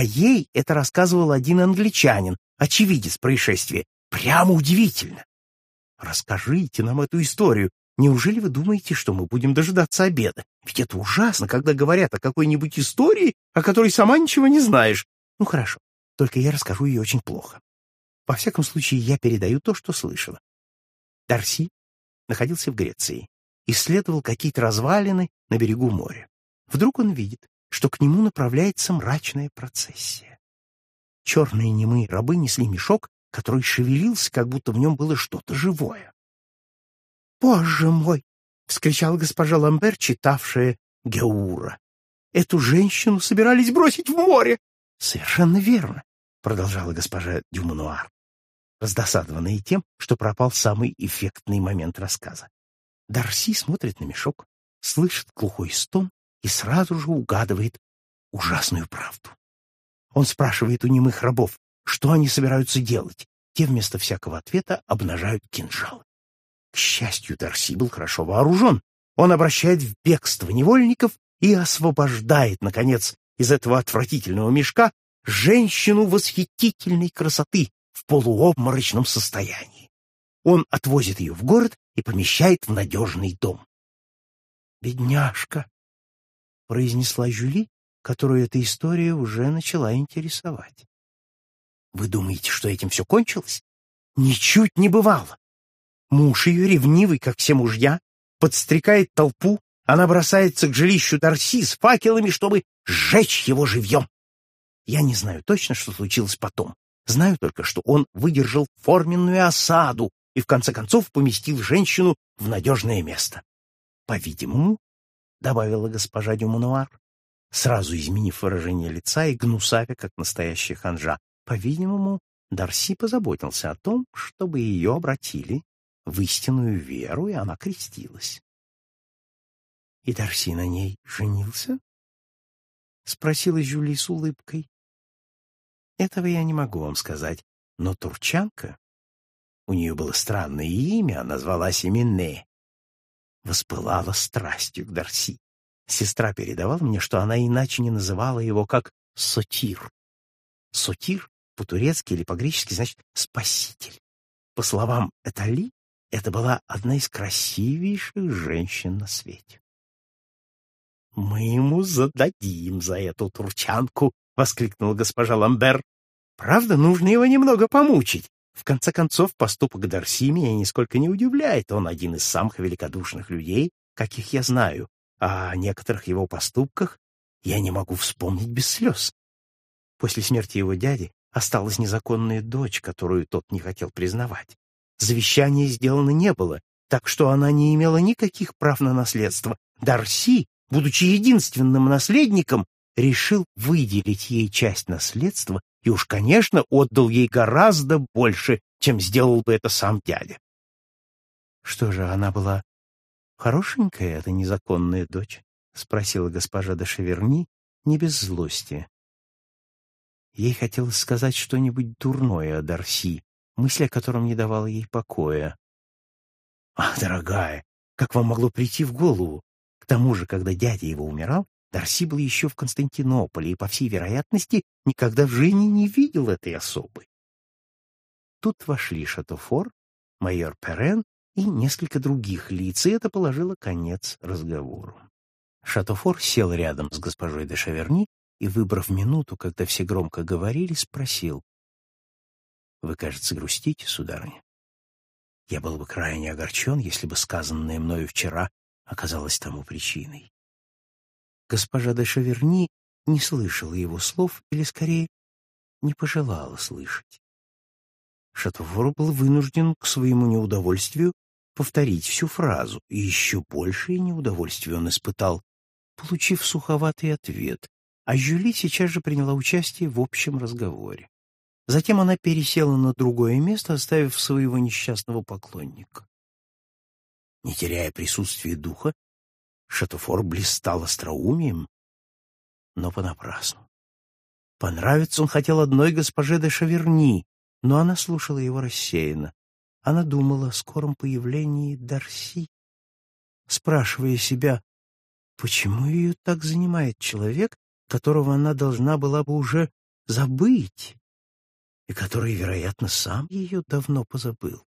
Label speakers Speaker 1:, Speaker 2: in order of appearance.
Speaker 1: А ей это рассказывал один англичанин, очевидец происшествия. Прямо удивительно. Расскажите нам эту историю. Неужели вы думаете, что мы будем дожидаться обеда? Ведь это ужасно, когда говорят о какой-нибудь истории, о которой сама ничего не знаешь. Ну хорошо, только я расскажу ее очень плохо. Во всяком случае, я передаю то, что слышала. Дарси находился в Греции, исследовал какие-то развалины на берегу моря. Вдруг он видит, что к нему направляется мрачная процессия. Черные немые рабы несли мешок, который шевелился, как будто в нем было что-то живое. «Боже мой!» — вскричала госпожа Ламбер, читавшая Геура. «Эту женщину собирались бросить в море!» «Совершенно верно», — продолжала госпожа Дюмануар, раздосадованная тем, что пропал самый эффектный момент рассказа. Дарси смотрит на мешок, слышит глухой стон и сразу же угадывает ужасную правду. Он спрашивает у немых рабов, что они собираются делать. Те вместо всякого ответа обнажают кинжалы. К счастью, Дарси был хорошо вооружен. Он обращает в бегство невольников и освобождает, наконец, из этого отвратительного мешка женщину восхитительной красоты в полуобморочном состоянии. Он отвозит ее в город и помещает в надежный дом. «Бедняжка!» — произнесла Жюли, которую эта история уже начала интересовать. «Вы думаете, что этим все кончилось? Ничуть не бывало. Муж ее, ревнивый, как все мужья, подстрекает толпу, она бросается к жилищу Дарси с факелами, чтобы сжечь его живьем. Я не знаю точно, что случилось потом. Знаю только, что он выдержал форменную осаду и в конце концов поместил женщину в надежное место. По-видимому, — добавила госпожа Дюмануар, сразу изменив выражение лица и гнусавя, как настоящая ханжа, по-видимому, Дарси позаботился о том, чтобы ее обратили в истинную веру, и она крестилась. — И Дарси на ней женился? — спросила Жюли с улыбкой. — Этого я не могу вам сказать, но турчанка, у нее было странное имя, она звалась Эмине, воспылала страстью к Дарси. Сестра передавала мне, что она иначе не называла его, как Сотир. Сотир по-турецки или по-гречески значит «спаситель». По словам Этали, это была одна из красивейших женщин на свете. «Мы ему зададим за эту турчанку!» — воскликнула госпожа Ламбер. «Правда, нужно его немного помучить. В конце концов, поступок Дарси меня нисколько не удивляет. Он один из самых великодушных людей, каких я знаю. А о некоторых его поступках я не могу вспомнить без слез. После смерти его дяди осталась незаконная дочь, которую тот не хотел признавать. Завещания сделано не было, так что она не имела никаких прав на наследство. Дарси, будучи единственным наследником, решил выделить ей часть наследства и уж, конечно, отдал ей гораздо больше, чем сделал бы это сам дядя. Что же, она была хорошенькая, эта незаконная дочь? — спросила госпожа де Шеверни, не без злости. Ей хотелось сказать что-нибудь дурное о Дарси, мысль о котором не давала ей покоя. «Ах, дорогая, как вам могло прийти в голову? К тому же, когда дядя его умирал, Дарси был еще в Константинополе и, по всей вероятности, никогда в жизни не видел этой особы. Тут вошли Шатофор, майор Перен и несколько других лиц, и это положило конец разговору. Шатофор сел рядом с госпожой де Шаверни и, выбрав минуту, когда все громко говорили, спросил, вы, кажется, грустите, сударыня. Я был бы крайне огорчен, если бы сказанное мною вчера оказалось тому причиной. Госпожа де Шаверни не слышала его слов, или, скорее, не пожелала слышать. Шатофор был вынужден к своему неудовольствию повторить всю фразу, и еще большее неудовольствие он испытал, получив суховатый ответ, а Жюли сейчас же приняла участие в общем разговоре. Затем она пересела на другое место, оставив своего несчастного поклонника. Не теряя присутствия духа, Шатофор блистал остроумием, но понапрасну. Понравиться он хотел одной госпоже де Шаверни, но она слушала его рассеянно. Она думала о скором появлении Дарси, спрашивая себя, почему ее так занимает человек, которого она должна была бы уже забыть, и который, вероятно, сам ее давно позабыл.